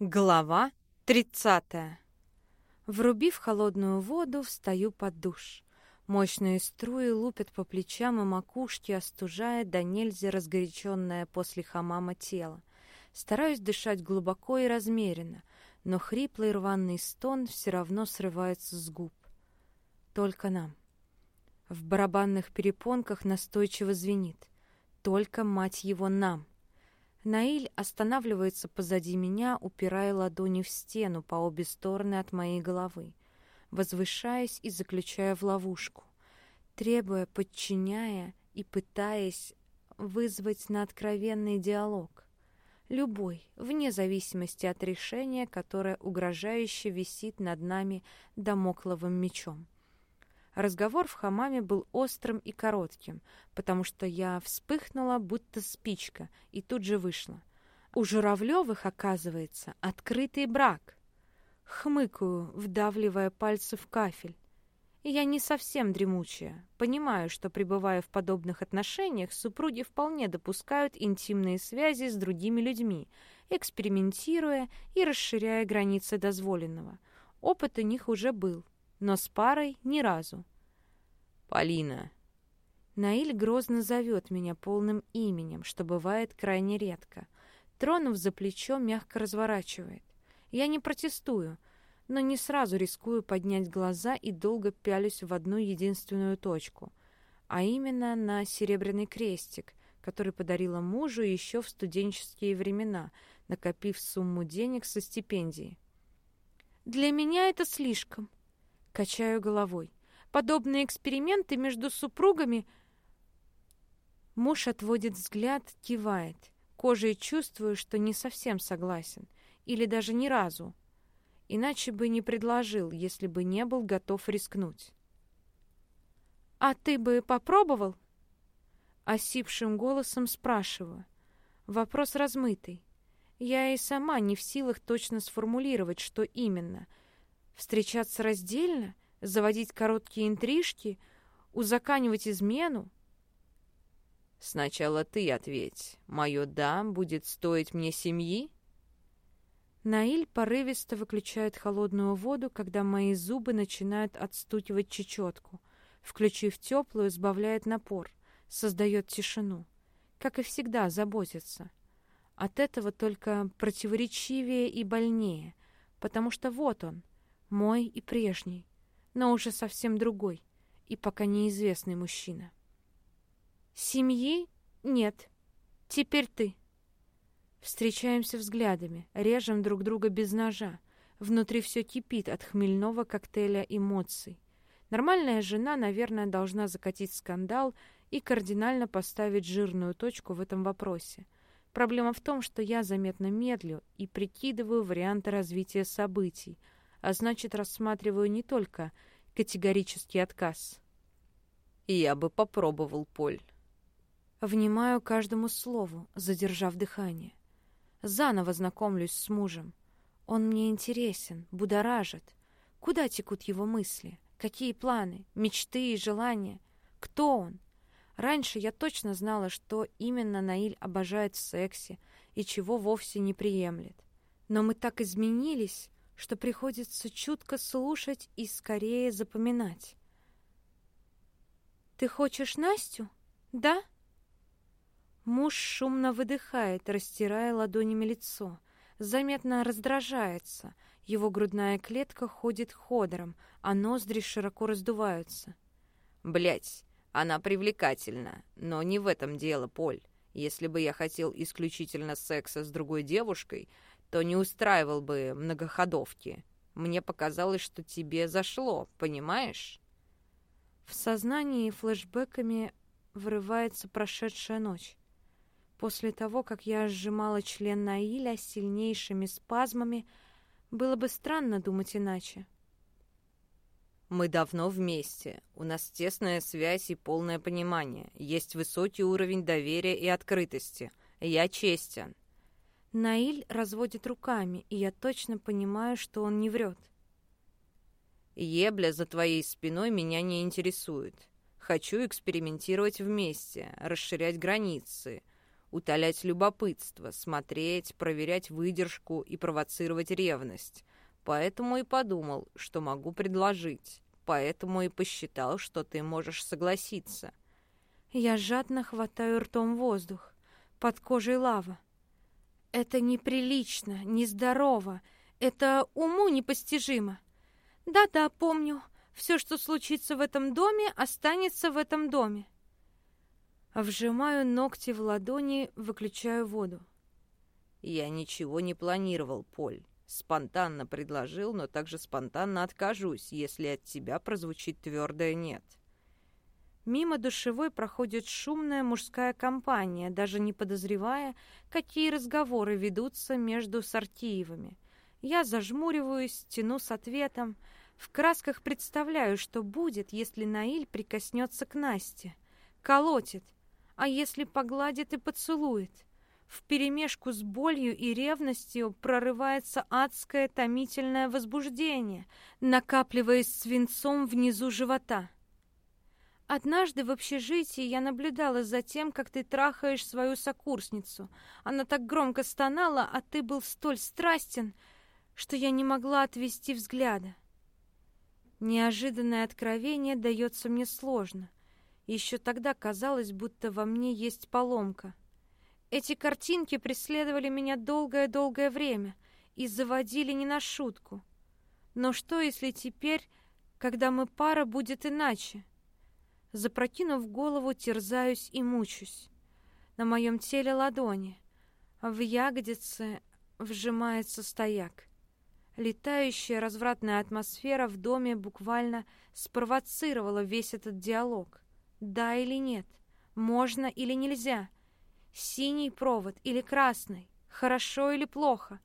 Глава 30. Врубив холодную воду, встаю под душ. Мощные струи лупят по плечам и макушке, остужая до нельзя разгоряченное после хамама тело. Стараюсь дышать глубоко и размеренно, но хриплый рваный стон все равно срывается с губ. Только нам. В барабанных перепонках настойчиво звенит. Только, мать его, нам. Наиль останавливается позади меня, упирая ладони в стену по обе стороны от моей головы, возвышаясь и заключая в ловушку, требуя, подчиняя и пытаясь вызвать на откровенный диалог. Любой, вне зависимости от решения, которое угрожающе висит над нами домокловым мечом. Разговор в хамаме был острым и коротким, потому что я вспыхнула, будто спичка, и тут же вышла. У Журавлевых, оказывается, открытый брак. Хмыкаю, вдавливая пальцы в кафель. Я не совсем дремучая. Понимаю, что, пребывая в подобных отношениях, супруги вполне допускают интимные связи с другими людьми, экспериментируя и расширяя границы дозволенного. Опыт у них уже был — но с парой ни разу. «Полина!» Наиль грозно зовет меня полным именем, что бывает крайне редко. Тронув за плечо, мягко разворачивает. Я не протестую, но не сразу рискую поднять глаза и долго пялюсь в одну единственную точку, а именно на серебряный крестик, который подарила мужу еще в студенческие времена, накопив сумму денег со стипендии. «Для меня это слишком», Качаю головой. Подобные эксперименты между супругами... Муж отводит взгляд, кивает. Кожей чувствую, что не совсем согласен. Или даже ни разу. Иначе бы не предложил, если бы не был готов рискнуть. «А ты бы попробовал?» Осипшим голосом спрашиваю. Вопрос размытый. Я и сама не в силах точно сформулировать, что именно — Встречаться раздельно? Заводить короткие интрижки? Узаканивать измену? Сначала ты ответь. Мое «да» будет стоить мне семьи? Наиль порывисто выключает холодную воду, когда мои зубы начинают отстукивать чечетку. Включив теплую, сбавляет напор, создает тишину. Как и всегда, заботится. От этого только противоречивее и больнее, потому что вот он, мой и прежний, но уже совсем другой и пока неизвестный мужчина. Семьи нет. Теперь ты. Встречаемся взглядами, режем друг друга без ножа. Внутри все кипит от хмельного коктейля эмоций. Нормальная жена, наверное, должна закатить скандал и кардинально поставить жирную точку в этом вопросе. Проблема в том, что я заметно медлю и прикидываю варианты развития событий — а значит, рассматриваю не только категорический отказ. «Я бы попробовал, Поль». Внимаю каждому слову, задержав дыхание. Заново знакомлюсь с мужем. Он мне интересен, будоражит. Куда текут его мысли? Какие планы, мечты и желания? Кто он? Раньше я точно знала, что именно Наиль обожает в сексе и чего вовсе не приемлет. Но мы так изменились, что приходится чутко слушать и скорее запоминать. «Ты хочешь Настю? Да?» Муж шумно выдыхает, растирая ладонями лицо. Заметно раздражается. Его грудная клетка ходит ходором, а ноздри широко раздуваются. Блять, она привлекательна, но не в этом дело, Поль. Если бы я хотел исключительно секса с другой девушкой, то не устраивал бы многоходовки. Мне показалось, что тебе зашло, понимаешь? В сознании флешбэками врывается прошедшая ночь. После того, как я сжимала член Наиля сильнейшими спазмами, было бы странно думать иначе. Мы давно вместе. У нас тесная связь и полное понимание. Есть высокий уровень доверия и открытости. Я честен. Наиль разводит руками, и я точно понимаю, что он не врет. «Ебля за твоей спиной меня не интересует. Хочу экспериментировать вместе, расширять границы. утолять любопытство, смотреть, проверять выдержку и провоцировать ревность. Поэтому и подумал, что могу предложить. Поэтому и посчитал, что ты можешь согласиться. Я жадно хватаю ртом воздух. Под кожей лава. Это неприлично, нездорово. Это уму непостижимо. Да-да, помню. Все, что случится в этом доме, останется в этом доме. Вжимаю ногти в ладони, выключаю воду. Я ничего не планировал, Поль. Спонтанно предложил, но также спонтанно откажусь, если от тебя прозвучит твердое «нет». Мимо душевой проходит шумная мужская компания, даже не подозревая, какие разговоры ведутся между Сартиевыми. Я зажмуриваюсь, тяну с ответом. В красках представляю, что будет, если Наиль прикоснется к Насте. Колотит. А если погладит и поцелует? Вперемешку с болью и ревностью прорывается адское томительное возбуждение, накапливаясь свинцом внизу живота. Однажды в общежитии я наблюдала за тем, как ты трахаешь свою сокурсницу. Она так громко стонала, а ты был столь страстен, что я не могла отвести взгляда. Неожиданное откровение дается мне сложно. Еще тогда казалось, будто во мне есть поломка. Эти картинки преследовали меня долгое-долгое время и заводили не на шутку. Но что, если теперь, когда мы пара, будет иначе? Запрокинув голову, терзаюсь и мучусь. На моем теле ладони, в ягодице вжимается стояк. Летающая развратная атмосфера в доме буквально спровоцировала весь этот диалог. Да или нет? Можно или нельзя? Синий провод или красный? Хорошо или плохо?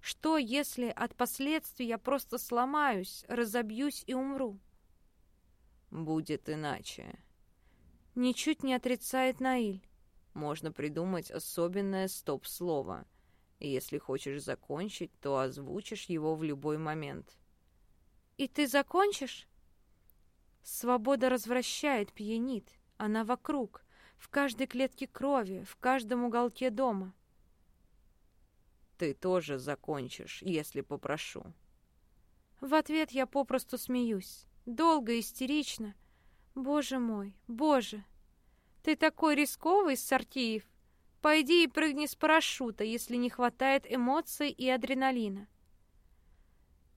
Что, если от последствий я просто сломаюсь, разобьюсь и умру? Будет иначе. Ничуть не отрицает Наиль. Можно придумать особенное стоп-слово. Если хочешь закончить, то озвучишь его в любой момент. И ты закончишь? Свобода развращает, пьянит. Она вокруг, в каждой клетке крови, в каждом уголке дома. Ты тоже закончишь, если попрошу. В ответ я попросту смеюсь. Долго, истерично. Боже мой, боже! Ты такой рисковый, Сартиев. Пойди и прыгни с парашюта, если не хватает эмоций и адреналина.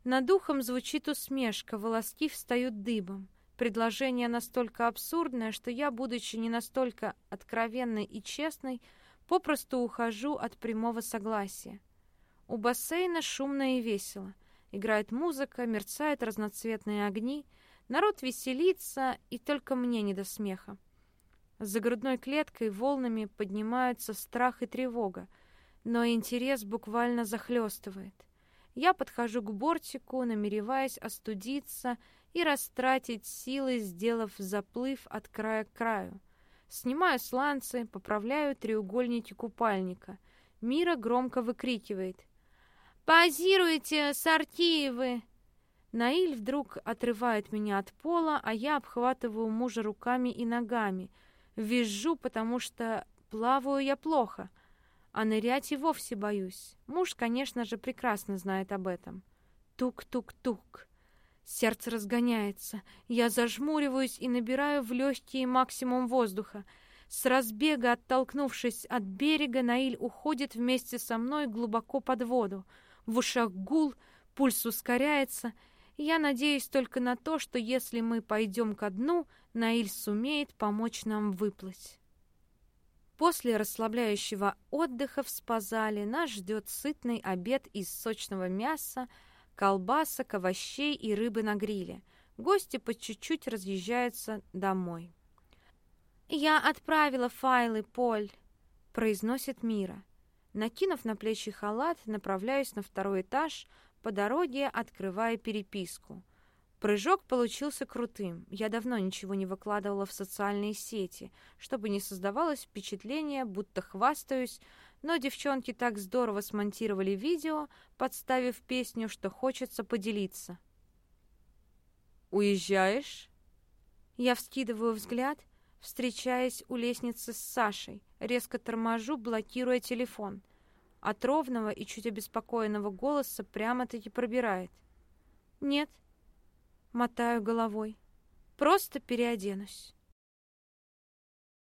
Над духом звучит усмешка, волоски встают дыбом. Предложение настолько абсурдное, что я, будучи не настолько откровенной и честной, попросту ухожу от прямого согласия. У бассейна шумно и весело. Играет музыка, мерцают разноцветные огни, народ веселится, и только мне не до смеха. За грудной клеткой волнами поднимаются страх и тревога, но интерес буквально захлестывает. Я подхожу к бортику, намереваясь остудиться и растратить силы, сделав заплыв от края к краю. Снимаю сланцы, поправляю треугольники купальника. Мира громко выкрикивает. «Позируйте, Сартиевы!» Наиль вдруг отрывает меня от пола, а я обхватываю мужа руками и ногами. Визжу, потому что плаваю я плохо, а нырять и вовсе боюсь. Муж, конечно же, прекрасно знает об этом. Тук-тук-тук. Сердце разгоняется. Я зажмуриваюсь и набираю в легкие максимум воздуха. С разбега, оттолкнувшись от берега, Наиль уходит вместе со мной глубоко под воду — в ушах гул, пульс ускоряется. Я надеюсь только на то, что если мы пойдем ко дну, Наиль сумеет помочь нам выплыть. После расслабляющего отдыха в спазале нас ждет сытный обед из сочного мяса, колбасок, овощей и рыбы на гриле. Гости по чуть-чуть разъезжаются домой. «Я отправила файлы, Поль», — произносит Мира. Накинув на плечи халат, направляюсь на второй этаж, по дороге открывая переписку. Прыжок получился крутым. Я давно ничего не выкладывала в социальные сети, чтобы не создавалось впечатление, будто хвастаюсь, но девчонки так здорово смонтировали видео, подставив песню, что хочется поделиться. «Уезжаешь?» Я вскидываю взгляд — встречаясь у лестницы с Сашей. Резко торможу, блокируя телефон. От ровного и чуть обеспокоенного голоса прямо-таки пробирает. «Нет». Мотаю головой. «Просто переоденусь».